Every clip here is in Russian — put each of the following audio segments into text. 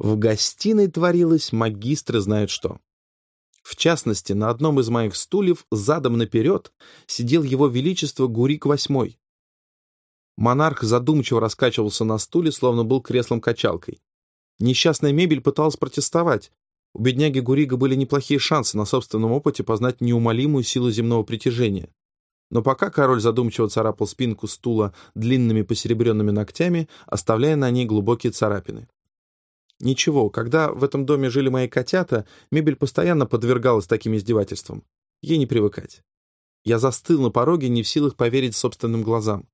В гостиной творилось магистры знают что. В частности, на одном из моих стульев задом наперед сидел его величество Гурик VIII. Монарх задумчиво раскачивался на стуле, словно был креслом-качалкой. Несчастная мебель пыталась протестовать. У бедняги Гурига были неплохие шансы на собственном опыте познать неумолимую силу земного притяжения. Но пока король задумчиво царапал спинку стула длинными посеребренными ногтями, оставляя на ней глубокие царапины. Ничего, когда в этом доме жили мои котята, мебель постоянно подвергалась таким издевательствам. Ей не привыкать. Я застыл на пороге, не в силах поверить собственным глазам.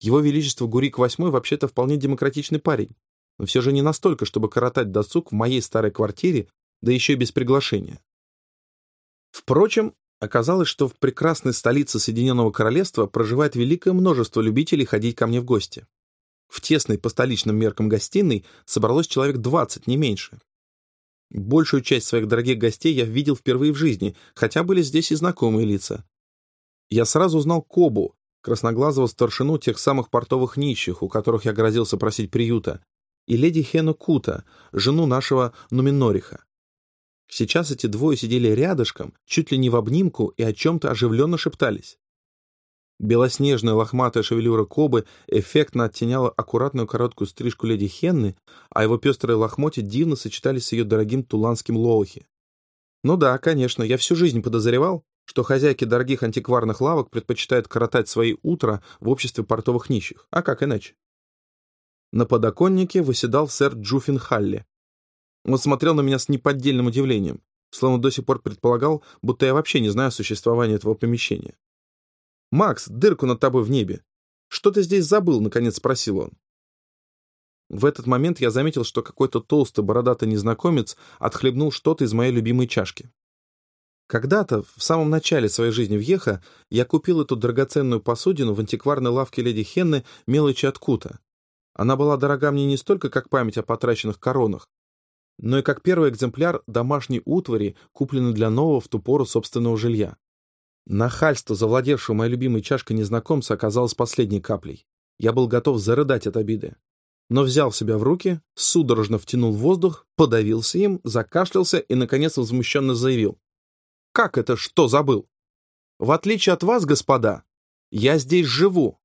Его Величество Гурик VIII вообще-то вполне демократичный парень, но все же не настолько, чтобы коротать досуг в моей старой квартире, да еще и без приглашения. Впрочем, оказалось, что в прекрасной столице Соединенного Королевства проживает великое множество любителей ходить ко мне в гости. В тесной по столичным меркам гостиной собралось человек 20, не меньше. Большую часть своих дорогих гостей я видел впервые в жизни, хотя были здесь и знакомые лица. Я сразу узнал Кобу, красноглазого старшину тех самых портовых нищих, у которых я грозился просить приюта, и леди Хену Кута, жену нашего Нуминориха. Сейчас эти двое сидели рядышком, чуть ли не в обнимку, и о чем-то оживленно шептались. Белоснежная лохматая шевелюра Кобы эффектно оттеняла аккуратную короткую стрижку леди Хенны, а его пестрые лохмотья дивно сочетались с ее дорогим туланским лоухи. Ну да, конечно, я всю жизнь подозревал, что хозяйки дорогих антикварных лавок предпочитают коротать свои утра в обществе портовых нищих. А как иначе? На подоконнике выседал сэр Джуффин Халли. Он смотрел на меня с неподдельным удивлением, словно до сих пор предполагал, будто я вообще не знаю существования этого помещения. «Макс, дырку над тобой в небе! Что ты здесь забыл?» — наконец спросил он. В этот момент я заметил, что какой-то толстый бородатый незнакомец отхлебнул что-то из моей любимой чашки. Когда-то, в самом начале своей жизни в Еха, я купил эту драгоценную посудину в антикварной лавке леди Хенны мелочи от Кута. Она была дорога мне не столько как память о потраченных коронах, но и как первый экземпляр домашней утвари, купленный для нового в ту пору собственного жилья. Нахальство, завладевшего моей любимой чашкой незнакомца, оказалось последней каплей. Я был готов зарыдать от обиды. Но взял себя в руки, судорожно втянул воздух, подавился им, закашлялся и, наконец, возмущенно заявил. «Как это что забыл? В отличие от вас, господа, я здесь живу!»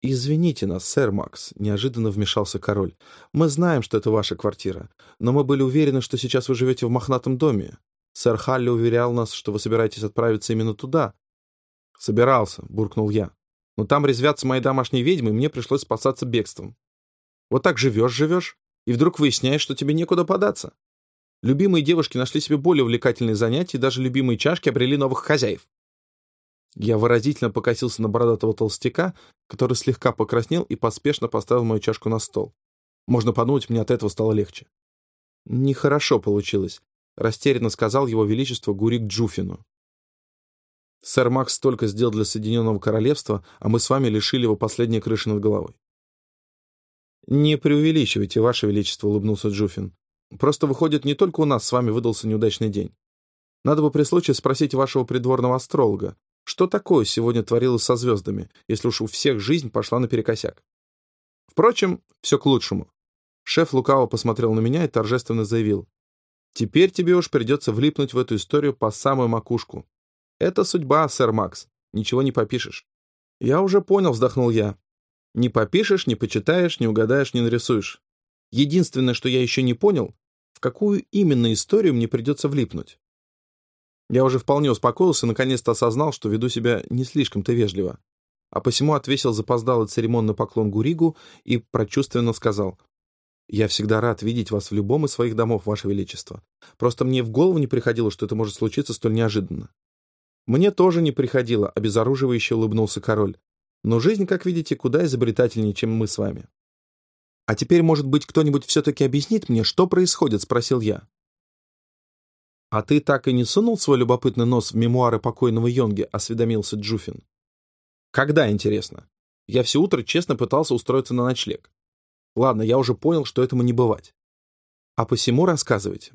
«Извините нас, сэр Макс», — неожиданно вмешался король. «Мы знаем, что это ваша квартира, но мы были уверены, что сейчас вы живете в мохнатом доме. Сэр Халли уверял нас, что вы собираетесь отправиться именно туда. Собирался, буркнул я. Но там резвятся мои домашние ведьмы, и мне пришлось спасаться бегством. Вот так живешь-живешь, и вдруг выясняешь, что тебе некуда податься. Любимые девушки нашли себе более увлекательные занятия, и даже любимые чашки обрели новых хозяев. Я выразительно покосился на бородатого толстяка, который слегка покраснел и поспешно поставил мою чашку на стол. Можно подумать, мне от этого стало легче. Нехорошо получилось. — растерянно сказал его величество Гурик Джуфину. «Сэр Макс столько сделал для Соединенного Королевства, а мы с вами лишили его последней крыши над головой». «Не преувеличивайте, Ваше Величество», — улыбнулся Джуфин. «Просто, выходит, не только у нас с вами выдался неудачный день. Надо бы при случае спросить вашего придворного астролога, что такое сегодня творилось со звездами, если уж у всех жизнь пошла наперекосяк. Впрочем, все к лучшему. Шеф лукаво посмотрел на меня и торжественно заявил. Теперь тебе уж придется влипнуть в эту историю по самую макушку. Это судьба, сэр Макс. Ничего не попишешь. Я уже понял, вздохнул я. Не попишешь, не почитаешь, не угадаешь, не нарисуешь. Единственное, что я еще не понял, в какую именно историю мне придется влипнуть. Я уже вполне успокоился и наконец-то осознал, что веду себя не слишком-то вежливо. А посему отвесил запоздалый церемонный поклон Гуригу и прочувственно сказал «Я всегда рад видеть вас в любом из своих домов, Ваше Величество. Просто мне в голову не приходило, что это может случиться столь неожиданно». «Мне тоже не приходило», — обезоруживающе улыбнулся король. «Но жизнь, как видите, куда изобретательнее, чем мы с вами». «А теперь, может быть, кто-нибудь все-таки объяснит мне, что происходит?» — спросил я. «А ты так и не сунул свой любопытный нос в мемуары покойного Йонги?» — осведомился Джуфин. «Когда, интересно? Я все утро честно пытался устроиться на ночлег. Ладно, я уже понял, что этому не бывать. А посему рассказывайте.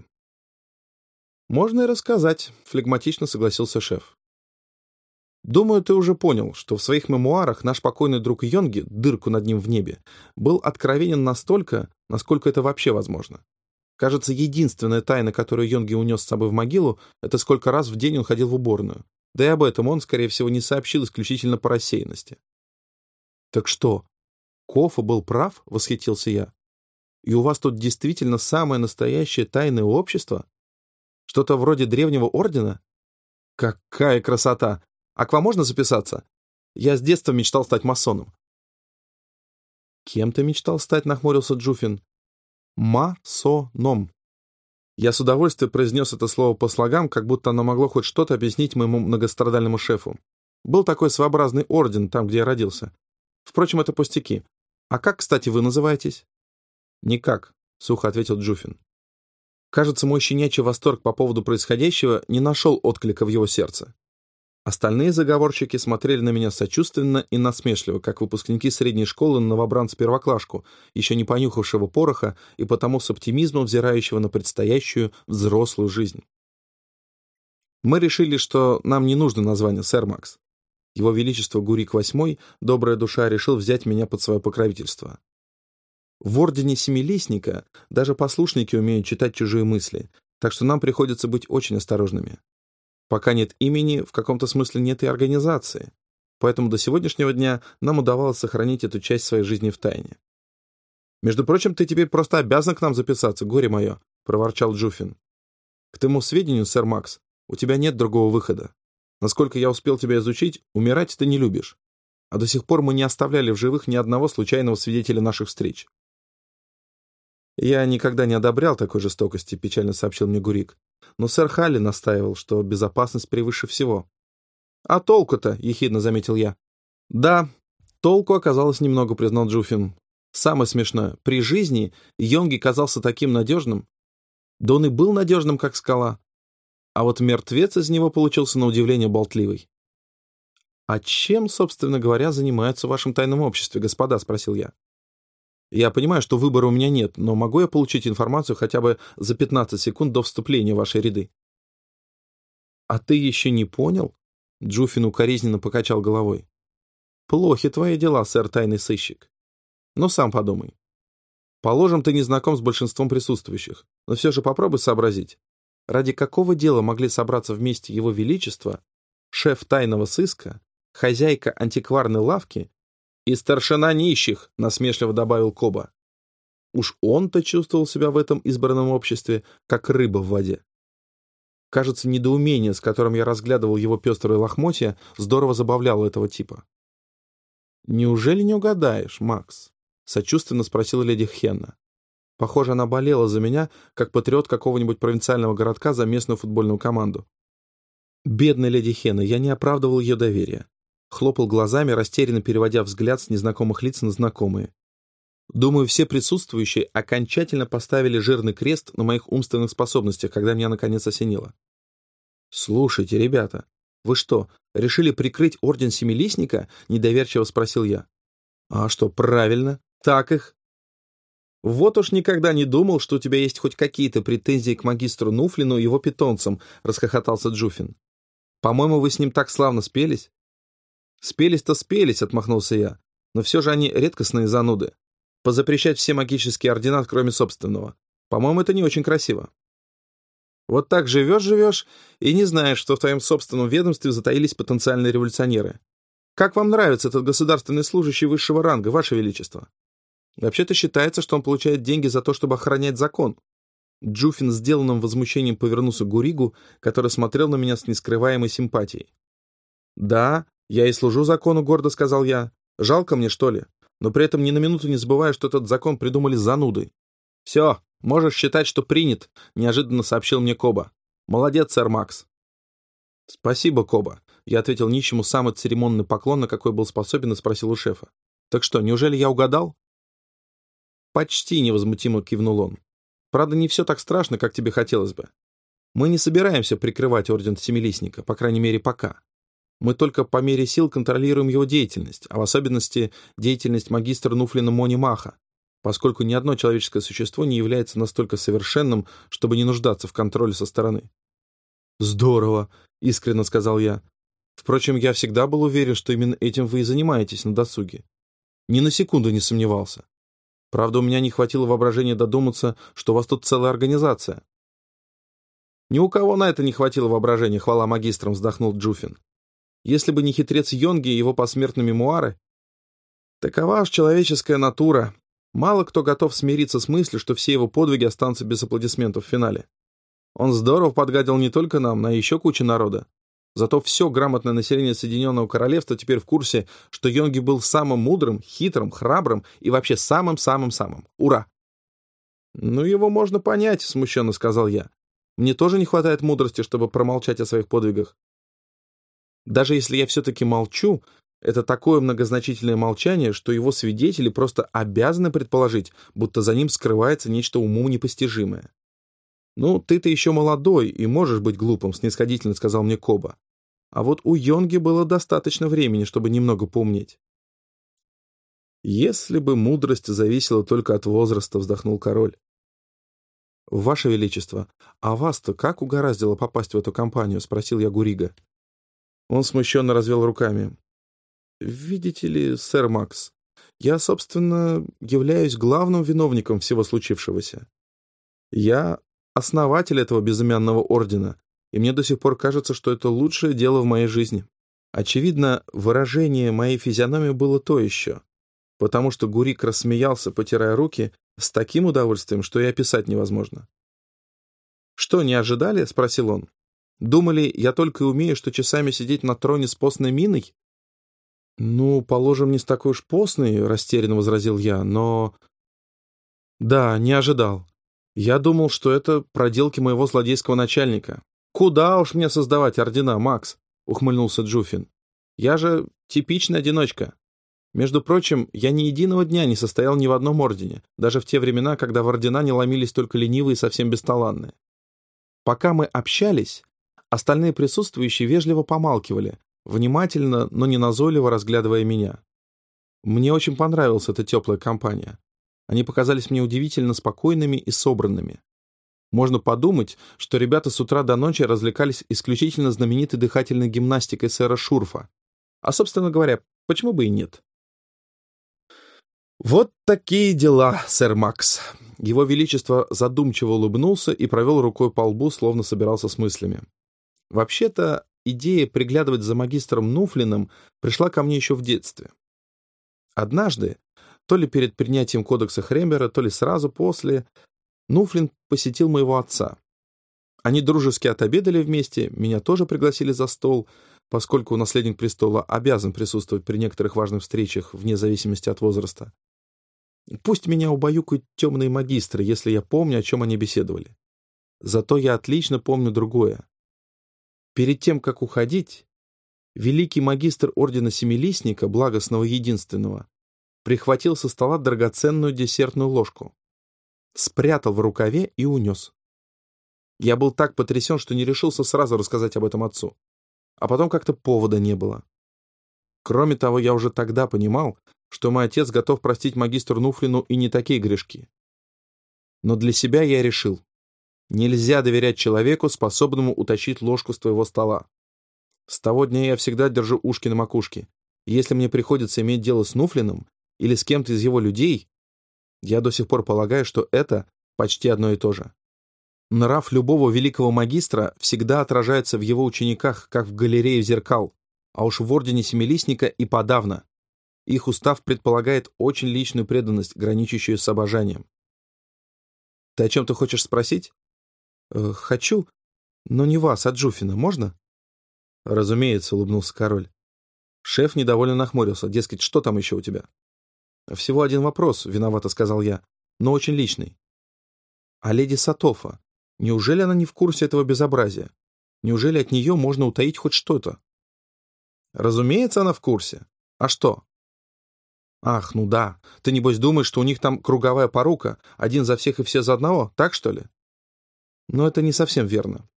Можно и рассказать, флегматично согласился шеф. Думаю, ты уже понял, что в своих мемуарах наш покойный друг Йонги, дырку над ним в небе, был откровенен настолько, насколько это вообще возможно. Кажется, единственная тайна, которую Йонги унес с собой в могилу, это сколько раз в день он ходил в уборную. Да и об этом он, скорее всего, не сообщил исключительно по рассеянности. «Так что, Кофа был прав?» — восхитился я. «И у вас тут действительно самое настоящее тайное общество? Что-то вроде древнего ордена? Какая красота! А к вам можно записаться? Я с детства мечтал стать масоном». «Кем ты мечтал стать?» — нахмурился Джуфин. «Масоном». Я с удовольствием произнес это слово по слогам, как будто оно могло хоть что-то объяснить моему многострадальному шефу. Был такой своеобразный орден там, где я родился. Впрочем, это пустяки. А как, кстати, вы называетесь? Никак, сухо ответил Джуфин. Кажется, мой щенячий восторг по поводу происходящего не нашел отклика в его сердце. Остальные заговорщики смотрели на меня сочувственно и насмешливо, как выпускники средней школы на новобранца-первоклашку, еще не понюхавшего пороха и потому с оптимизмом взирающего на предстоящую взрослую жизнь. Мы решили, что нам не нужно название «Сэр Макс». Его Величество Гурик VIII, добрая душа, решил взять меня под свое покровительство. В Ордене Семилистника даже послушники умеют читать чужие мысли, так что нам приходится быть очень осторожными. Пока нет имени, в каком-то смысле нет и организации. Поэтому до сегодняшнего дня нам удавалось сохранить эту часть своей жизни в тайне. «Между прочим, ты теперь просто обязан к нам записаться, горе мое», — проворчал Джуфин. «К тому сведению, сэр Макс, у тебя нет другого выхода. Насколько я успел тебя изучить, умирать ты не любишь. А до сих пор мы не оставляли в живых ни одного случайного свидетеля наших встреч». «Я никогда не одобрял такой жестокости», — печально сообщил мне Гурик но сэр Халли настаивал, что безопасность превыше всего. «А толку-то?» — ехидно заметил я. «Да, толку оказалось немного», — признал Джуфин. «Самое смешное, при жизни Йонги казался таким надежным. Да он и был надежным, как скала. А вот мертвец из него получился на удивление болтливый». «А чем, собственно говоря, занимаются в вашем тайном обществе, господа?» — спросил я. Я понимаю, что выбора у меня нет, но могу я получить информацию хотя бы за 15 секунд до вступления в ваши ряды? А ты еще не понял? Джуфин укоризненно покачал головой. Плохи твои дела, сэр тайный сыщик. Но сам подумай. Положим, ты не знаком с большинством присутствующих, но все же попробуй сообразить. Ради какого дела могли собраться вместе его величество, шеф тайного сыска, хозяйка антикварной лавки «И старшина нищих», — насмешливо добавил Коба. Уж он-то чувствовал себя в этом избранном обществе, как рыба в воде. Кажется, недоумение, с которым я разглядывал его пестрые лохмотья, здорово забавляло этого типа. «Неужели не угадаешь, Макс?» — сочувственно спросила леди Хенна. Похоже, она болела за меня, как патриот какого-нибудь провинциального городка за местную футбольную команду. Бедная леди Хенна, я не оправдывал ее доверия хлопал глазами, растерянно переводя взгляд с незнакомых лиц на знакомые. Думаю, все присутствующие окончательно поставили жирный крест на моих умственных способностях, когда меня наконец осенило. «Слушайте, ребята, вы что, решили прикрыть орден Семилистника?» — недоверчиво спросил я. «А что, правильно, так их». «Вот уж никогда не думал, что у тебя есть хоть какие-то претензии к магистру Нуфлину и его питомцам», — расхохотался Джуфин. «По-моему, вы с ним так славно спелись. «Спелись-то спелись», — отмахнулся я. «Но все же они редкостные зануды. Позапрещать все магические ордена, кроме собственного. По-моему, это не очень красиво». Вот так живешь-живешь и не знаешь, что в твоем собственном ведомстве затаились потенциальные революционеры. Как вам нравится этот государственный служащий высшего ранга, Ваше Величество? Вообще-то считается, что он получает деньги за то, чтобы охранять закон. Джуфин сделанным возмущением повернулся к Гуригу, который смотрел на меня с нескрываемой симпатией. Да, «Я и служу закону», — гордо сказал я. «Жалко мне, что ли? Но при этом ни на минуту не забываю, что этот закон придумали зануды». «Все, можешь считать, что принят», — неожиданно сообщил мне Коба. «Молодец, сэр Макс». «Спасибо, Коба», — я ответил нищему самый церемонный поклон, на какой был способен, и спросил у шефа. «Так что, неужели я угадал?» «Почти невозмутимо кивнул он. Правда, не все так страшно, как тебе хотелось бы. Мы не собираемся прикрывать Орден Семилистника, по крайней мере, пока. Мы только по мере сил контролируем его деятельность, а в особенности деятельность магистра Нуфлина Мони Маха, поскольку ни одно человеческое существо не является настолько совершенным, чтобы не нуждаться в контроле со стороны. «Здорово!» — искренне сказал я. Впрочем, я всегда был уверен, что именно этим вы и занимаетесь на досуге. Ни на секунду не сомневался. Правда, у меня не хватило воображения додуматься, что у вас тут целая организация. Ни у кого на это не хватило воображения, хвала магистрам, вздохнул Джуфин. Если бы не хитрец Йонги и его посмертные мемуары, такова уж человеческая натура. Мало кто готов смириться с мыслью, что все его подвиги останутся без аплодисментов в финале. Он здорово подгадил не только нам, но и еще кучу народа. Зато все грамотное население Соединенного Королевства теперь в курсе, что Йонги был самым мудрым, хитрым, храбрым и вообще самым-самым-самым. Ура! «Ну, его можно понять», — смущенно сказал я. «Мне тоже не хватает мудрости, чтобы промолчать о своих подвигах. Даже если я все-таки молчу, это такое многозначительное молчание, что его свидетели просто обязаны предположить, будто за ним скрывается нечто уму непостижимое. «Ну, ты-то еще молодой и можешь быть глупым», — снисходительно сказал мне Коба. А вот у Йонги было достаточно времени, чтобы немного поумнеть. «Если бы мудрость зависела только от возраста», — вздохнул король. «Ваше Величество, а вас-то как угораздило попасть в эту компанию?» — спросил я Гурига. Он смущенно развел руками. «Видите ли, сэр Макс, я, собственно, являюсь главным виновником всего случившегося. Я основатель этого безымянного ордена, и мне до сих пор кажется, что это лучшее дело в моей жизни. Очевидно, выражение моей физиономии было то еще, потому что Гурик рассмеялся, потирая руки, с таким удовольствием, что и описать невозможно. «Что, не ожидали?» — спросил он. «Думали, я только и умею, что часами сидеть на троне с постной миной?» «Ну, положим, не с такой уж постной», — растерянно возразил я, — «но...» «Да, не ожидал. Я думал, что это проделки моего злодейского начальника. Куда уж мне создавать ордена, Макс? Ухмыльнулся Джуфин. Я же типичный одиночка. Между прочим, я ни единого дня не состоял ни в одном ордене, даже в те времена, когда в ордена не ломились только ленивые и совсем бесталанные. Пока мы общались, остальные присутствующие вежливо помалкивали, внимательно, но не назойливо разглядывая меня. Мне очень понравилась эта теплая компания. Они показались мне удивительно спокойными и собранными. Можно подумать, что ребята с утра до ночи развлекались исключительно знаменитой дыхательной гимнастикой сэра Шурфа. А, собственно говоря, почему бы и нет? «Вот такие дела, сэр Макс!» Его Величество задумчиво улыбнулся и провел рукой по лбу, словно собирался с мыслями. «Вообще-то, идея приглядывать за магистром Нуфлином пришла ко мне еще в детстве. Однажды, то ли перед принятием кодекса Хрембера, то ли сразу после, Нуфлин посетил моего отца. Они дружески отобедали вместе, меня тоже пригласили за стол, поскольку наследник престола обязан присутствовать при некоторых важных встречах вне зависимости от возраста. Пусть меня убаюкают темные магистры, если я помню, о чем они беседовали. Зато я отлично помню другое. Перед тем, как уходить, великий магистр Ордена Семилистника, благостного единственного, прихватил со стола драгоценную десертную ложку, спрятал в рукаве и унес. Я был так потрясен, что не решился сразу рассказать об этом отцу. А потом как-то повода не было. Кроме того, я уже тогда понимал, что мой отец готов простить магистру Нуфлину и не такие грешки. Но для себя я решил, нельзя доверять человеку, способному утащить ложку с твоего стола. С того дня я всегда держу ушки на макушке. если мне приходится иметь дело с Нуфлиным, или с кем-то из его людей, я до сих пор полагаю, что это почти одно и то же. Нрав любого великого магистра всегда отражается в его учениках, как в галерее зеркал, а уж в Ордене Семилистника и подавно. Их устав предполагает очень личную преданность, граничащую с обожанием. Ты о чем ты хочешь спросить? Э, хочу, но не вас, а Джуфина, можно? Разумеется, улыбнулся король. Шеф недовольно нахмурился, дескать, что там еще у тебя? «Всего один вопрос», — виновато сказал я, — «но очень личный». «А леди Сатофа, неужели она не в курсе этого безобразия? Неужели от нее можно утаить хоть что-то?» «Разумеется, она в курсе. А что?» «Ах, ну да. Ты, небось, думаешь, что у них там круговая порука, один за всех и все за одного, так что ли?» Но это не совсем верно.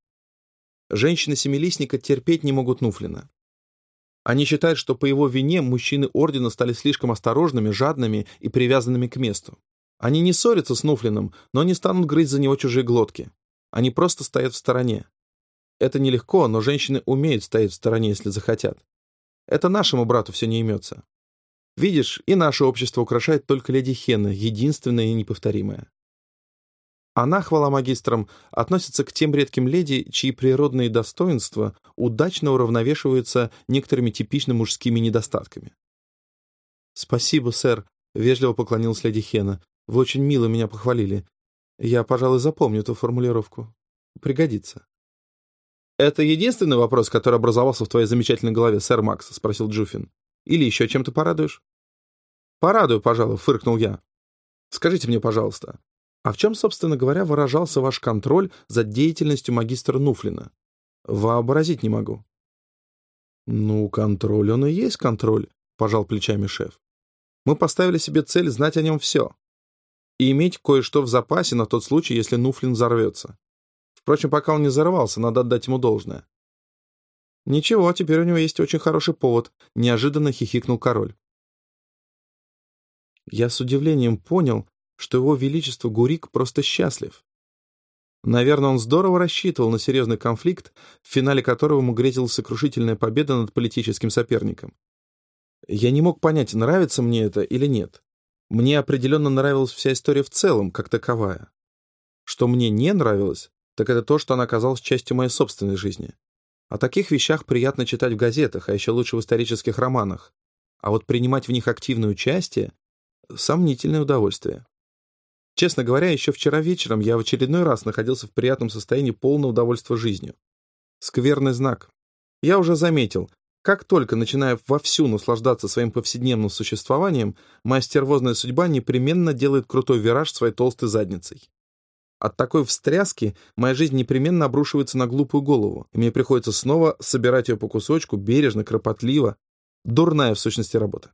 Женщины Семилистника терпеть не могут Нуфлина. Они считают, что по его вине мужчины Ордена стали слишком осторожными, жадными и привязанными к месту. Они не ссорятся с Нуфлином, но не станут грызть за него чужие глотки. Они просто стоят в стороне. Это нелегко, но женщины умеют стоять в стороне, если захотят. Это нашему брату все не имется. Видишь, и наше общество украшает только леди Хенна, единственная и неповторимая. Она, хвала магистрам, относится к тем редким леди, чьи природные достоинства удачно уравновешиваются некоторыми типично мужскими недостатками. «Спасибо, сэр», — вежливо поклонилась леди Хена. «Вы очень мило меня похвалили. Я, пожалуй, запомню эту формулировку. Пригодится». «Это единственный вопрос, который образовался в твоей замечательной голове, сэр Макс?» — спросил Джуфин. «Или еще чем-то порадуешь?» «Порадую, пожалуй», — фыркнул я. «Скажите мне, пожалуйста, а в чем, собственно говоря, выражался ваш контроль за деятельностью магистра Нуфлина? Вообразить не могу». «Ну, контроль он и есть контроль», — пожал плечами шеф. «Мы поставили себе цель знать о нем все и иметь кое-что в запасе на тот случай, если Нуфлин взорвется. Впрочем, пока он не взорвался, надо отдать ему должное». «Ничего, теперь у него есть очень хороший повод», — неожиданно хихикнул король. Я с удивлением понял, что его величество Гурик просто счастлив. Наверное, он здорово рассчитывал на серьезный конфликт, в финале которого ему грезила сокрушительная победа над политическим соперником. Я не мог понять, нравится мне это или нет. Мне определенно нравилась вся история в целом, как таковая. Что мне не нравилось, так это то, что она оказалась частью моей собственной жизни. О таких вещах приятно читать в газетах, а еще лучше в исторических романах. А вот принимать в них активное участие — сомнительное удовольствие. Честно говоря, еще вчера вечером я в очередной раз находился в приятном состоянии полного удовольствия жизнью. Скверный знак. Я уже заметил, как только начинаю вовсю наслаждаться своим повседневным существованием, моя стервозная судьба непременно делает крутой вираж своей толстой задницей. От такой встряски моя жизнь непременно обрушивается на глупую голову, и мне приходится снова собирать ее по кусочку, бережно, кропотливо. Дурная, в сущности, работа.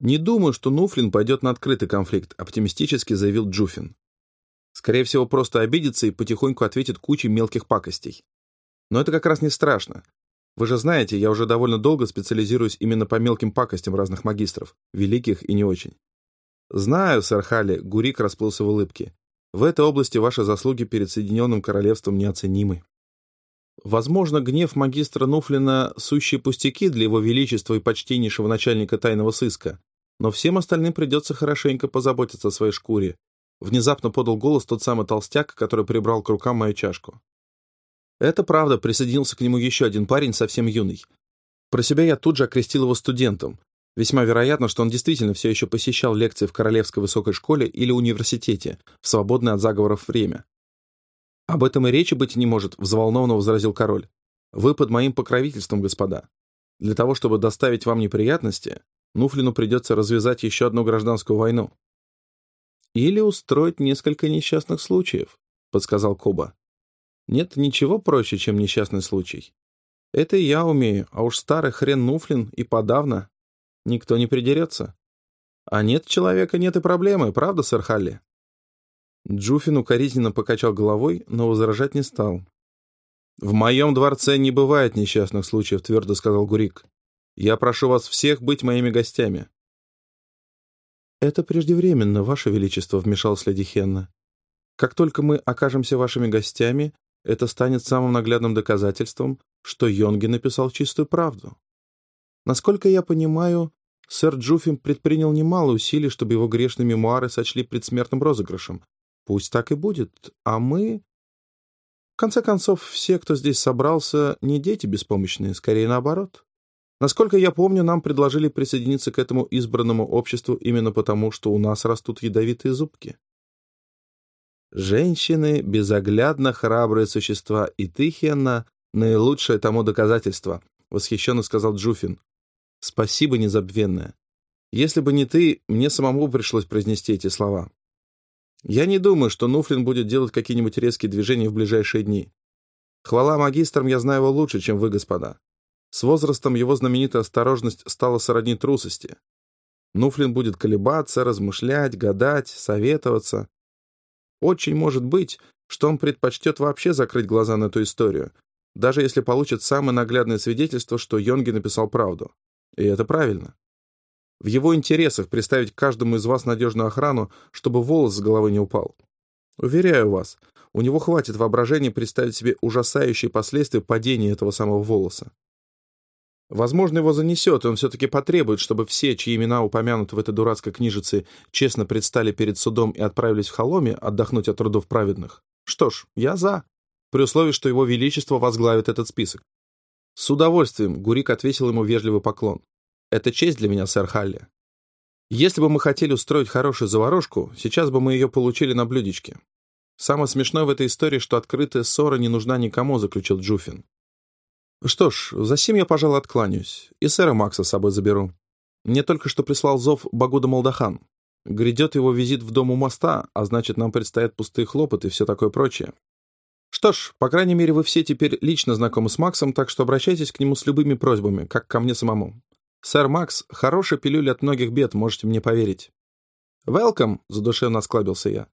«Не думаю, что Нуфлин пойдет на открытый конфликт», — оптимистически заявил Джуфин. «Скорее всего, просто обидится и потихоньку ответит кучей мелких пакостей. Но это как раз не страшно. Вы же знаете, я уже довольно долго специализируюсь именно по мелким пакостям разных магистров, великих и не очень. Знаю, сэр Халли, Гурик расплылся в улыбке. В этой области ваши заслуги перед Соединенным Королевством неоценимы. Возможно, гнев магистра Нуфлина — сущие пустяки для его величества и почтеннейшего начальника тайного сыска, но всем остальным придется хорошенько позаботиться о своей шкуре. Внезапно подал голос тот самый толстяк, который прибрал к рукам мою чашку. Это правда, присоединился к нему еще один парень, совсем юный. Про себя я тут же окрестил его студентом. Весьма вероятно, что он действительно все еще посещал лекции в Королевской высокой школе или университете в свободное от заговоров время. «Об этом и речи быть не может», — взволнованно возразил король. «Вы под моим покровительством, господа. Для того, чтобы доставить вам неприятности, Нуфлину придется развязать еще одну гражданскую войну. «Или устроить несколько несчастных случаев», — подсказал Коба. «Нет ничего проще, чем несчастный случай. Это я умею, а уж старый хрен Нуфлин и подавно. Никто не придерется. А нет человека, нет и проблемы, правда, сэр Халли?» Джуфин укоризненно покачал головой, но возражать не стал. «В моем дворце не бывает несчастных случаев», — твердо сказал Гурик. Я прошу вас всех быть моими гостями». «Это преждевременно, Ваше Величество», — вмешалась леди Хенна. «Как только мы окажемся вашими гостями, это станет самым наглядным доказательством, что Йонги написал чистую правду. Насколько я понимаю, сэр Джуфин предпринял немало усилий, чтобы его грешные мемуары сочли предсмертным розыгрышем. Пусть так и будет, а мы... В конце концов, все, кто здесь собрался, не дети беспомощные, скорее наоборот. Насколько я помню, нам предложили присоединиться к этому избранному обществу именно потому, что у нас растут ядовитые зубки. Женщины — безоглядно храбрые существа, и ты, Хенна, наилучшее тому доказательство, — восхищенно сказал Джуфин. Спасибо, незабвенная. Если бы не ты, мне самому пришлось произнести эти слова. Я не думаю, что Нуфлин будет делать какие-нибудь резкие движения в ближайшие дни. Хвала магистрам, я знаю его лучше, чем вы, господа. С возрастом его знаменитая осторожность стала сродни трусости. Нуфлин будет колебаться, размышлять, гадать, советоваться. Очень может быть, что он предпочтет вообще закрыть глаза на эту историю, даже если получит самое наглядное свидетельство, что Йонги написал правду. И это правильно. В его интересах представить каждому из вас надежную охрану, чтобы волос с головы не упал. Уверяю вас, у него хватит воображения представить себе ужасающие последствия падения этого самого волоса. Возможно, его занесет, и он все-таки потребует, чтобы все, чьи имена упомянуты в этой дурацкой книжице, честно предстали перед судом и отправились в холоме отдохнуть от трудов праведных. Что ж, я за, при условии, что его величество возглавит этот список. С удовольствием Гурик отвесил ему вежливый поклон. Это честь для меня, сэр Халли. Если бы мы хотели устроить хорошую заварушку, сейчас бы мы ее получили на блюдечке. Самое смешное в этой истории, что открытая ссора не нужна никому, заключил Джуфин. Что ж, за сим я, пожалуй, откланяюсь. И сэра Макса с собой заберу. Мне только что прислал зов Багуда Молдахан. Грядет его визит в дом у моста, а значит, нам предстоят пустые хлопоты и все такое прочее. Что ж, по крайней мере, вы все теперь лично знакомы с Максом, так что обращайтесь к нему с любыми просьбами, как ко мне самому. Сэр Макс — хороший пилюль от многих бед, можете мне поверить. «Велкам!» — задушевно осклабился я.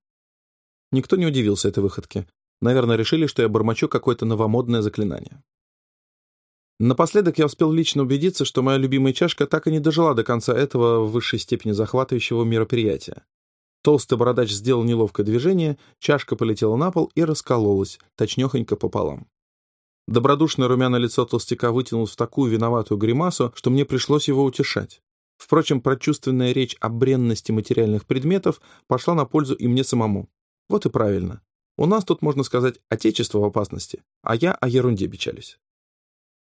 Никто не удивился этой выходке. Наверное, решили, что я бормочу какое-то новомодное заклинание. Напоследок я успел лично убедиться, что моя любимая чашка так и не дожила до конца этого в высшей степени захватывающего мероприятия. Толстый бородач сделал неловкое движение, чашка полетела на пол и раскололась, точнёхонько пополам. Добродушное румяное лицо толстяка вытянулось в такую виноватую гримасу, что мне пришлось его утешать. Впрочем, прочувственная речь о бренности материальных предметов пошла на пользу и мне самому. Вот и правильно. У нас тут, можно сказать, отечество в опасности, а я о ерунде печалюсь.